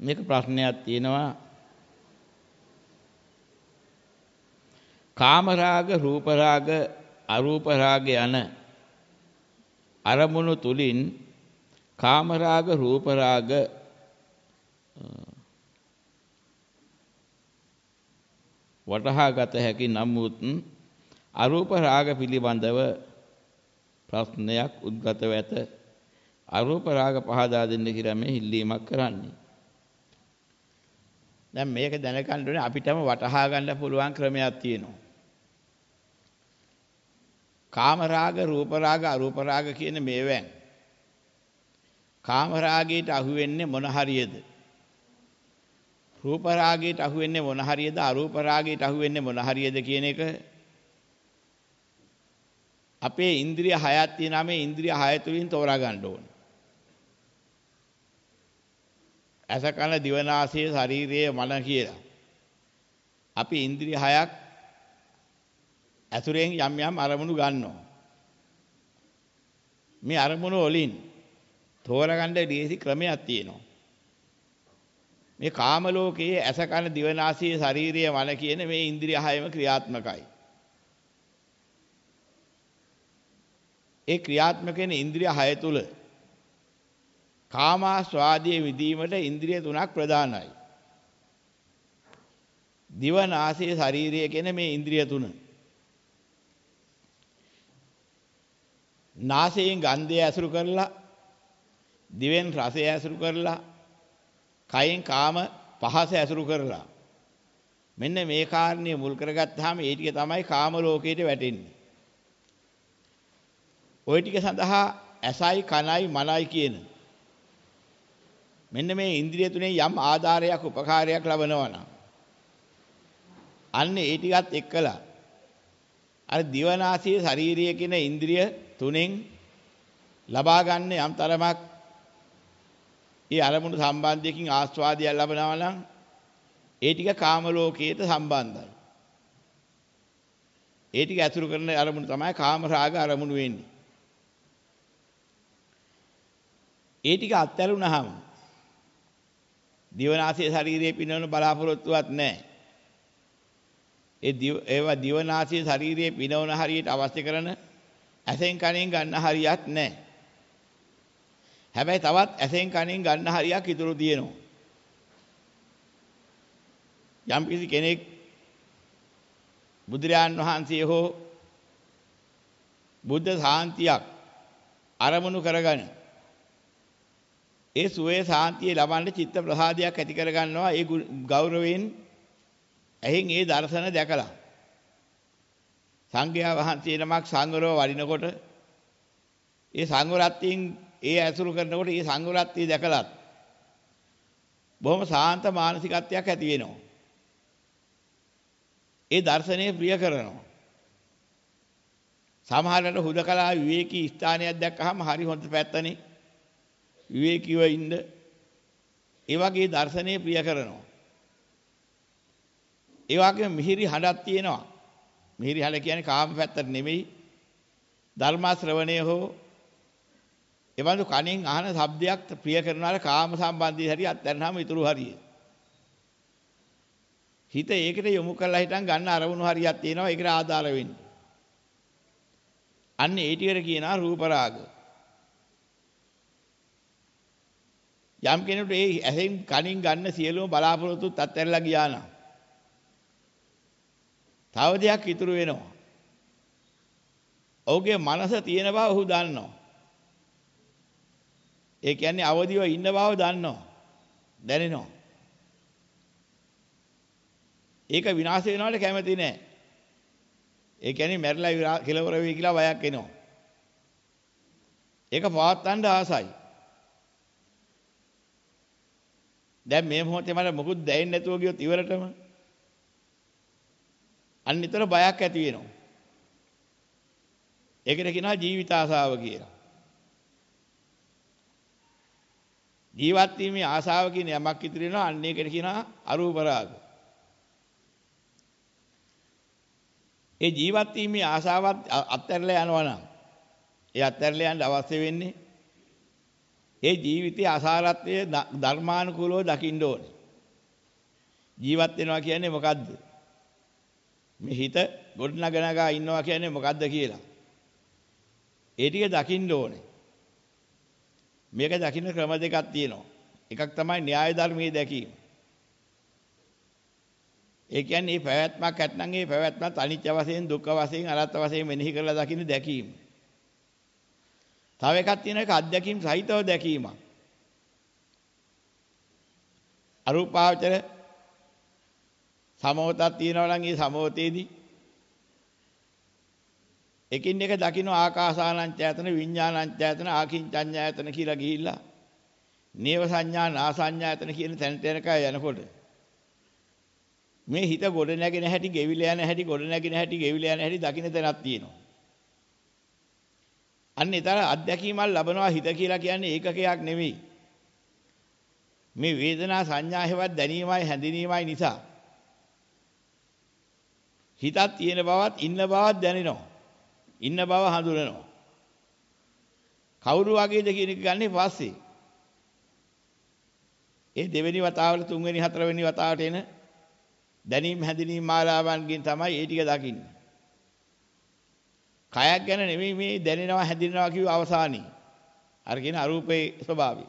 මේක ප්‍රශ්නයක් තියෙනවා. කාමරාග රූපරාග අරූපරාග යන අරමුණු තුලින් කාමරාග රූපරාග වටහා ගත හැකි නමුත් අරූප රාග පිළිබඳව ප්‍රශ්නයක් උද්ගතව ඇත. අරූප රාග පහදා දෙන්න කියලා මේ ඉල්ලීමක් කරන්නේ. දැන් මේක දැනගන්න ඕනේ අපිටම වටහා ගන්න පුළුවන් ක්‍රමයක් තියෙනවා. කාම රාග රූප රාග අරූප රාග කියන මේවෙන්. කාම රාගයට අහු වෙන්නේ මොන හරියද? රූප රාගයට අහු වෙන්නේ මොන හරියද? අරූප රාගයට අහු වෙන්නේ මොන හරියද කියන එක? අපේ ඉන්ද්‍රිය හයක් තියෙනවා. මේ ඉන්ද්‍රිය හය තුලින් තෝරා ගන්න ඕනේ. ඇස කන දිව නාසය ශරීරය මන කියලා. අපි ඉන්ද්‍රිය හයක් ඇතුරෙන් යම් යම් අරමුණු ගන්නවා. මේ අරමුණු වලින් තෝරගන්න දීසි ක්‍රමයක් තියෙනවා. මේ කාම ලෝකයේ ඇස කන දිව නාසය ශරීරය මන කියන මේ ඉන්ද්‍රිය හයම ක්‍රියාත්මකයි. ඒ ක්‍රියාත්මක වෙන ඉන්ද්‍රිය හය තුල කාමාස්වාදයේ විදීමට ඉන්ද්‍රිය තුනක් ප්‍රධානයි. දිව නාසය ශරීරය කියන මේ ඉන්ද්‍රිය තුන. නාසයෙන් ගන්ධය ඇසුරු කරලා දිවෙන් රසය ඇසුරු කරලා කයෙන් කාම පහස ඇසුරු කරලා මෙන්න මේ කාරණේ මුල් කරගත්තාම ඒ ටික තමයි කාම ලෝකයට වැටෙන්නේ. ওই ටික සඳහා ඇසයි කනයි මනයි කියන මෙන්න මේ ඉන්ද්‍රිය තුනේ යම් ආධාරයක් උපකාරයක් ලබනවා නම් අන්න ඒ ටිකත් එක්කලා අර දිවනාසී ශාරීරිය කියන ඉන්ද්‍රිය තුනෙන් ලබා ගන්න යම් තරමක් ඒ අරමුණු සම්බන්ධයකින් ආස්වාදයක් ලබනවා නම් ඒ ටික කාම ලෝකයට සම්බන්ධයි. ඒ ටික ඇසුරු කරන අරමුණු තමයි කාම රාග අරමුණු වෙන්නේ. ඒ ටික අත්හැරුණාම දිවනාසයේ ශරීරයේ පිනවන බලාපොරොත්තුවක් නැහැ. ඒ ඒවා දිවනාසයේ ශරීරයේ පිනවන හරියට අවශ්‍ය කරන ඇසෙන් කනෙන් ගන්න හරියක් නැහැ. හැබැයි තවත් ඇසෙන් කනෙන් ගන්න හරියක් ඉතුරු තියෙනවා. යම් කිසි කෙනෙක් බුදුරජාන් වහන්සේ හෝ බුද්ධ ශාන්තියක් අරමුණු කරගෙන ඒ සුවේ සාන්තිය ලබන්න චිත්ත ප්‍රසාදයක් ඇති කර ගන්නවා ඒ ගෞරවයෙන් එහෙන් ඒ දර්ශන දැකලා සංඝයා වහන්සේ නමක් සංවරව වඩිනකොට ඒ සංවරත්වයෙන් ඒ ඇසුරු කරනකොට ඒ සංවරත්වය දැකලත් බොහොම සාන්ත මානසිකත්වයක් ඇති වෙනවා. ඒ දර්ශනය ප්‍රිය කරනවා. සමහරවිට හුදකලා විවේකී ස්ථානයක් දැක්කහම හරි හොඳ පැත්තනේ. විවේකීව ඉන්න. ඒ වගේ දර්ශනය ප්‍රිය කරනවා. ඒ වගේම මිහිරි හඬක් තියෙනවා. මිහිරි හඬ කියන්නේ කාම පැත්තට නෙමෙයි. ධර්ම ශ්‍රවණය හෝ එවන්දු කණෙන් අහන ශබ්දයක් ප්‍රිය කරනාල කාම සම්බන්ධී හරි අත්හැරනම ඉතුරු හරිය. හිත ඒකට යොමු කරලා හිටන් ගන්න අරමුණු හරියක් තියෙනවා ඒකට ආදාළ වෙන්නේ. අන්න ඒ ටිකට කියනවා රූප රාග. යම් කෙනෙකුට ඒ ඇහෙන් කනින් ගන්න සියලුම බලාපොරොත්තුත් අත්හැරලා ගියා නම් තව දෙයක් ඉතුරු වෙනවා. ඔහුගේ මනස තියෙන බව ඔහු දන්නවා. ඒ කියන්නේ අවදිව ඉන්න බව දන්නවා. දැනෙනවා. ඒක විනාශ වෙනවට කැමති නෑ. ඒ කියන්නේ මැරිලා කෙලවර වෙයි කියලා බයක් එනවා. ඒක පවත්තන්න ආසයි. දැන් මේ මොහොතේ මට මොකුත් දැනෙන්නේ නැතුව ගියොත් ඉවරටම අන්න ඊතර බයක් ඇති වෙනවා. ඒකට කියනවා ජීවිත ආසාව කියලා. ජීවත් වීමේ ආසාව කියන යමක් ඉතිරි වෙනවා අන්න ඒකට කියනවා අරූප රාග. ඒ ජීවත් වීමේ ආසාවත් අත්හැරලා යනවා නම් ඒ අත්හැරලා යන්න අවශ්‍ය වෙන්නේ ඒ ජීවිතයේ අසාරත්වයේ ධර්මානුකූලව දකින්න ඕනේ. ජීවත් වෙනවා කියන්නේ මොකද්ද? මේ හිත ගොඩනගනගා ඉන්නවා කියන්නේ මොකද්ද කියලා. ඒ ටික දකින්න ඕනේ. මේක දකින්න ක්‍රම දෙකක් තියෙනවා. එකක් තමයි න්‍යාය ධර්මයේ දැකීම. ඒ කියන්නේ මේ පැවැත්මක් ඇත්නම් ඒ පැවැත්මත් අනිත්‍ය වශයෙන් දුක්ඛ වශයෙන් අනාත්ම වශයෙන් මෙනෙහි කරලා දකින්න දැකීම. තව එකක් තියෙන එක අධ්‍යක්ීම් සහිතව දැකීමක්. අරූපාවචර සමෝතක් තියෙනවා නම් ඒ සමෝතේදී එකින් එක දකින්න ආකාසානංචයතන විඥානංචයතන ආකින්චඤ්ඤයතන කියලා ගිහිල්ලා නේව සංඥා නාසඤ්ඤයතන කියන තැනට යනකම් යනකොට මේ හිත ගොඩ නැගෙන හැටි ගෙවිලා යන හැටි ගොඩ නැගෙන හැටි ගෙවිලා යන හැටි දකින්න තැනක් තියෙනවා. අන්න ඒතර අත්දැකීමක් ලබනවා හිත කියලා කියන්නේ ඒකකයක් නෙවෙයි. මේ වේදනා සංඥා හේවත් දැනීමයි හැඳිනීමයි නිසා හිතක් තියෙන බවත් ඉන්න බවත් දැනෙනවා. ඉන්න බව හඳුනනවා. කවුරු වගේද කියන එක ගන්නේ පස්සේ. ඒ දෙවෙනි වතාවට තුන්වෙනි හතරවෙනි වතාවට එන දැනීම් හැඳිනීම් මාලාවන්ගෙන් තමයි ඒ ටික දකින්නේ. කයක් ගැන නෙමෙයි මේ දැනෙනවා හැඳිනනවා කියව අවසානයේ. අර කියන අරූපේ ස්වභාවය.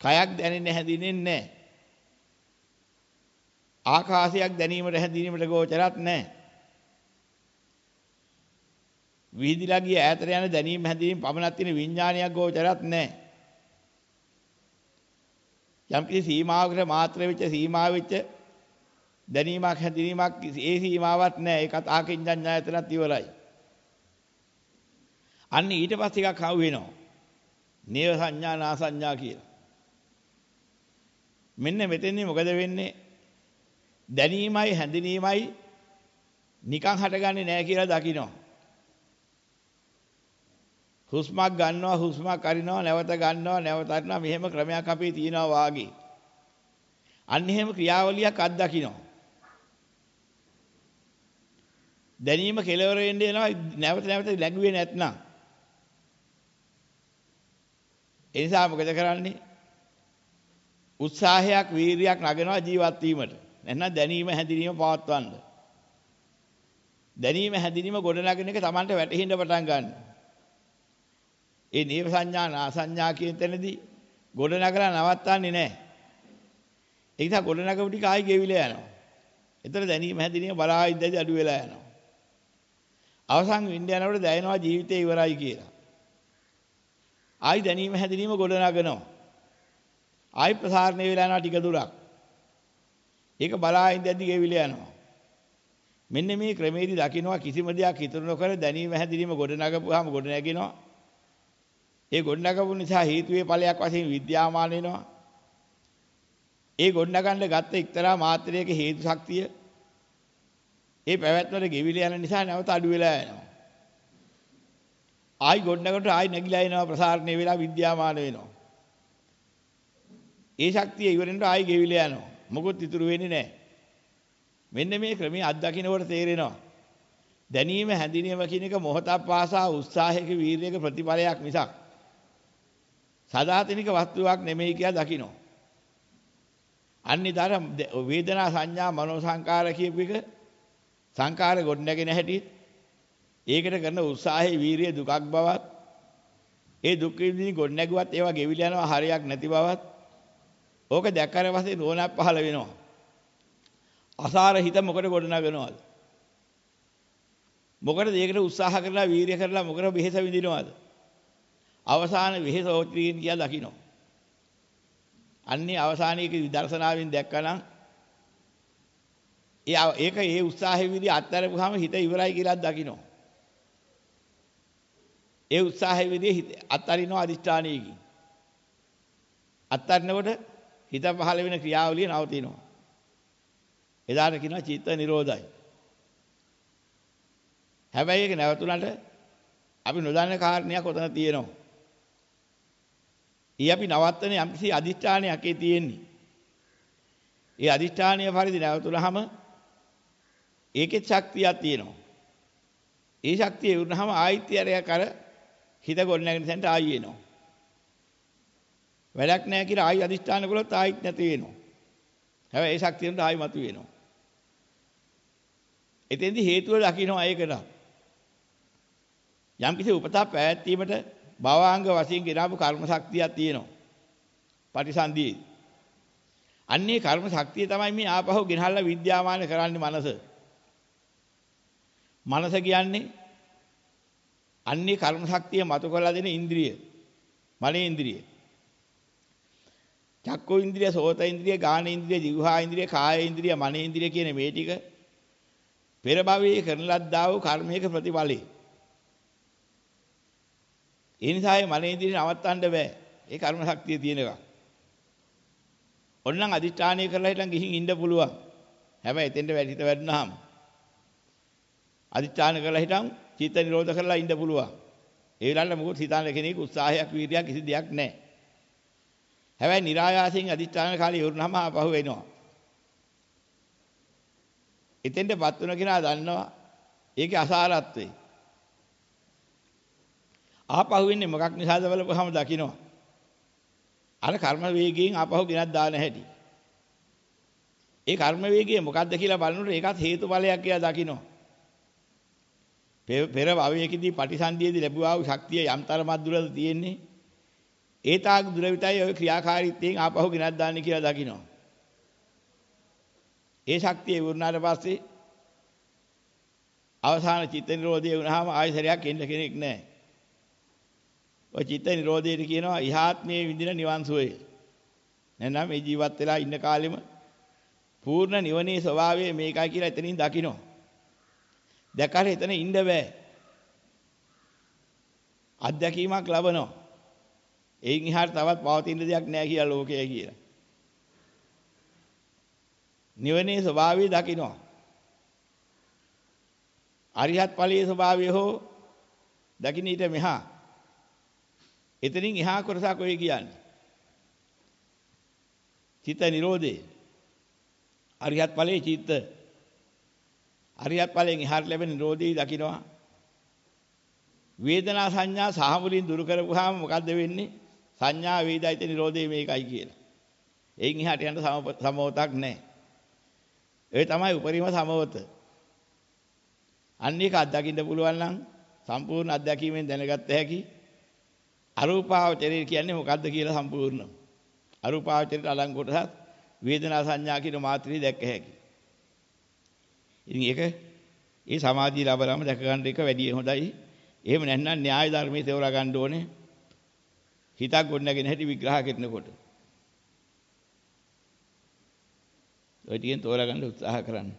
කයක් දැනෙන්නේ හැඳින්ෙන්නේ නැහැ. ආකාශයක් දැනීමට හැඳිනීමට ගෝචරත් නැහැ. විහිදිලා ගිය ඈතට යන දැනීම හැඳිනීම පමණක් තියෙන විඥානයක් ගෝචරත් නැහැ. යම් කිසි සීමාවකට මාත්‍ර වෙච්ච සීමා වෙච්ච දැනීමක් හැඳිනීමක් ඒ සීමාවක් නැහැ. ඒකත් ආකින්ජඤ්ඤායතනත් ඉවරයි. අන්න ඊට පස්සේ එකක් හවු වෙනවා. නේව සංඥා නා සංඥා කියලා. මෙන්න මෙතෙන්දී මොකද වෙන්නේ? දැනීමයි හැඳිනීමයි නිකන් හටගන්නේ නැහැ කියලා දකිනවා. හුස්මක් ගන්නවා හුස්මක් අරිනවා නැවත ගන්නවා නැවත අරිනවා මෙහෙම ක්‍රමයක් අපේ තියෙනවා වාගේ. අන්න එහෙම ක්‍රියාවලියක් අත්දකින්න. දැනීම කෙලවර වෙන්න යනවා නැවත නැවත läගුවේ නැත්නම්. ඒ නිසා මොකද කරන්නේ? උත්සාහයක් වීරියක් නගනවා ජීවත් වීමට. නැත්නම් දැනීම හැඳිනීම පවත්වන්න. දැනීම හැඳිනීම ගොඩනගන එක Tamanට වැටහෙන්න පටන් ගන්නවා. ඒ නීව සංඥා නාසඤ්ඤා කියන තැනදී ගොඩනගලා නවත්තන්නේ නැහැ. ඒ නිසා ගොඩනගපු ටික ආයි ගෙවිලා යනවා. එතන දැනීම හැඳිනීම බලා ඉඳදී අඩු වෙලා යනවා. අවසන් වෙන්න යනකොට දැනෙනවා ජීවිතේ ඉවරයි කියලා. ආයි දැනීම හැඳිනීම ගොඩනගනවා. ආයි ප්‍රසාරණය වෙලා යනවා ටික දුරක්. ඒක බලා ඉඳදී ගෙවිලා යනවා. මෙන්න මේ ක්‍රමේදී දකින්නවා කිසිම දෙයක් ඉතුරු නොකර දැනීම හැඳිනීම ගොඩනගපුවාම ගොඩ නැගිනවා. ඒ ගොඩනගපු නිසා හේතුවේ ඵලයක් වශයෙන් විද්‍යාමාන වෙනවා. ඒ ගොඩනගන්න ගත්ත එක්තරා මාත්‍රයක හේතු ශක්තිය ඒ පැවැත්මට ගෙවිල යන නිසා නැවත අඩු වෙලා යනවා. ආයි ගොඩනගට ආයි නැగిලා එනවා ප්‍රසාරණය වෙලා විද්‍යාමාන වෙනවා. ඒ ශක්තිය ඉවරෙන්ට ආයි ගෙවිල යනවා. මොකොත් ඉතුරු වෙන්නේ නැහැ. මෙන්න මේ ක්‍රමයේ අත්දකින්නකොට තේරෙනවා. දැනීම හැඳිනීම කියන එක මොහොතක් පාසා උත්සාහයක වීරියක ප්‍රතිඵලයක් මිසක් සදාතනික වස්තුවක් නෙමෙයි කියලා දකින්න. අනිදාර වේදනා සංඥා මනෝ සංකාර කියපු එක සංකාර ගොඩනැගෙන හැටි ඒකට කරන උත්සාහයේ වීරිය දුකක් බවත් ඒ දුක් විඳින ගොඩනැගුවත් ඒවා ගෙවිල යනවා හරියක් නැති බවත්. ඕක දැක්කර පස්සේ නෝනක් පහළ වෙනවා. අසාර හිත මොකට ගොඩනගනවද? මොකටද ඒකට උත්සාහ කරලා වීරිය කරලා මොකට බෙහෙස විඳිනවද? අවසාන වෙහෙස ඕත්‍රියෙන් කියලා දකින්න අන්නේ අවසානයේක විදර්ශනාවෙන් දැක්කනම් ඒක ඒ උත්සාහය විදි අත්හැරපුවාම හිත ඉවරයි කියලා දකිනවා. ඒ උත්සාහය විදි අත්හරිනවා අදිෂ්ඨානයකින්. අත්හරිනකොට හිත පහළ වෙන ක්‍රියාවලිය නවතිනවා. එදාට කියනවා චිත්ත නිරෝධයි. හැබැයි ඒක නැවතුණට අපි නොදන්න කාරණයක් ඔතන තියෙනවා. ඊ අපි නවත්තන යම්කිසි අදිෂ්ඨානයක් ඒ තියෙන්නේ. ඒ අදිෂ්ඨානීය පරිදි නැවතුනහම ඒකෙත් ශක්තියක් තියෙනවා. ඒ ශක්තිය වුණාම ආයිත්‍යරයක් අර හිත ගොඩ නැගෙන තැනට ආයි එනවා. වැඩක් නැහැ කියලා ආයි අදිෂ්ඨාන කළොත් ආයිත් නැති වෙනවා. හැබැයි ඒ ශක්තියෙන් ආයි මතු වෙනවා. එතෙන්දි හේතුව දකින්නවා ඒකට. යම් කිසි උපතක් පැවැත්වීමට භවාංග වශයෙන් ගෙනාවු කර්ම ශක්තියක් තියෙනවා. පටිසන්ධියේ. අන්නේ කර්ම ශක්තිය තමයි මේ ආපහු ගෙනහල්ලා විද්‍යාමාන කරන්නේ මනස. මනස කියන්නේ අන්නේ කර්ම ශක්තිය මතු කරලා දෙන ඉන්ද්‍රිය. මනේ ඉන්ද්‍රිය. චක්කෝ ඉන්ද්‍රිය, සෝත ඉන්ද්‍රිය, ගාන ඉන්ද්‍රිය, જીවහා ඉන්ද්‍රිය, කාය ඉන්ද්‍රිය, මනේ ඉන්ද්‍රිය කියන මේ ටික පෙර භවයේ කරන ලද්දා වූ කර්මයක ප්‍රතිඵලයි. ඒ නිසා මේ මනේ ඉන්ද්‍රිය නවත්තන්න බෑ. ඒ කර්ම ශක්තිය තියෙන එක. ඔන්නම් අදිෂ්ඨානය කරලා හිටන් ගිහින් ඉන්න පුළුවන්. හැබැයි එතෙන්ට වැඩිත වැඩුණාම අදිෂ්ඨාන කරලා හිටන් චිත්ත නිරෝධ කරලා ඉන්න පුළුවන්. ඒ වෙලාවට මොකද හිතන්න කෙනෙක් උත්සාහයක් වීර්යයක් කිසි දෙයක් නැහැ. හැබැයි નિરાයාසයෙන් අදිෂ්ඨාන කාලේ ඉවරනම ආපහු එනවා. එතෙන්ටපත් වෙන කෙනා දන්නවා ඒකේ අසාරත්වේ. ආපහු වෙන්නේ මොකක් නිසාද බලපුවහම දකින්නවා. අර කර්ම වේගයෙන් ආපහු ගෙනත් දාන හැටි. ඒ කර්ම වේගය මොකක්ද කියලා බලනකොට ඒකත් හේතුඵලයක් කියලා දකින්නවා. පෙර භවයකදී පටිසන්ධියේදී ලැබුවා වූ ශක්තිය යම් තරමක් දුරද තියෙන්නේ. ඒ තාක් දුර විතරයි ওই ක්‍රියාකාරීත්වයෙන් ආපහු ගෙනත් දාන්නේ කියලා දකින්නවා. ඒ ශක්තිය වුණාට පස්සේ අවසාන චිත්ත නිරෝධය වුණාම ආයසරයක් එන්න කෙනෙක් නැහැ. ඔය චිත්ත නිරෝධයට කියනවා ඉහාත්මයේ විඳින නිවන් සුවය. නැත්නම් මේ ජීවත් වෙලා ඉන්න කාලෙම පූර්ණ නිවනේ ස්වභාවය මේකයි කියලා එතනින් දකිනවා. දැකලා එතන ඉන්න බෑ. අත්දැකීමක් ලබනවා. එයින් එහාට තවත් පවතින දෙයක් නෑ කියලා ලෝකයේ කියලා. නිවනේ ස්වභාවය දකිනවා. අරිහත් ඵලයේ ස්වභාවය හෝ දකින්න ඊට මෙහා. එතනින් එහා කොටසක් ඔය කියන්නේ. චිත්ත නිරෝධේ. අරිහත් ඵලයේ චිත්ත. අරිහත් ඵලයෙන් එහාට ලැබෙන නිරෝධී දකින්නවා. වේදනා සංඥා සහ මුලින් දුරු කරපුවාම මොකද්ද වෙන්නේ? සංඥා වේදිත නිරෝධේ මේකයි කියලා. එයින් එහාට යන්න සමවතක් නැහැ. ඒ තමයි උපරිම සමවත. අන්න ඒක අත්දකින්න පුළුවන් නම් සම්පූර්ණ අත්දැකීමෙන් දැනගත්ත හැකි අරූපාවචරය කියන්නේ මොකද්ද කියලා සම්පූර්ණ. අරූපාවචරයට අලං කොටසත් වේදනා සංඥා කියන මාත්‍රිය දැක්ක හැකි. ඉතින් ඒක ඒ සමාධිය ලැබලාම දැක ගන්න එක වැඩි හොඳයි. එහෙම නැත්නම් න්‍යාය ධර්මයේ තේරුම් ගන්න ඕනේ. හිතක් ගොඩනගෙන හැටි විග්‍රහ කරනකොට. ඔය ටිකෙන් තෝරා ගන්න උත්සාහ කරන්න.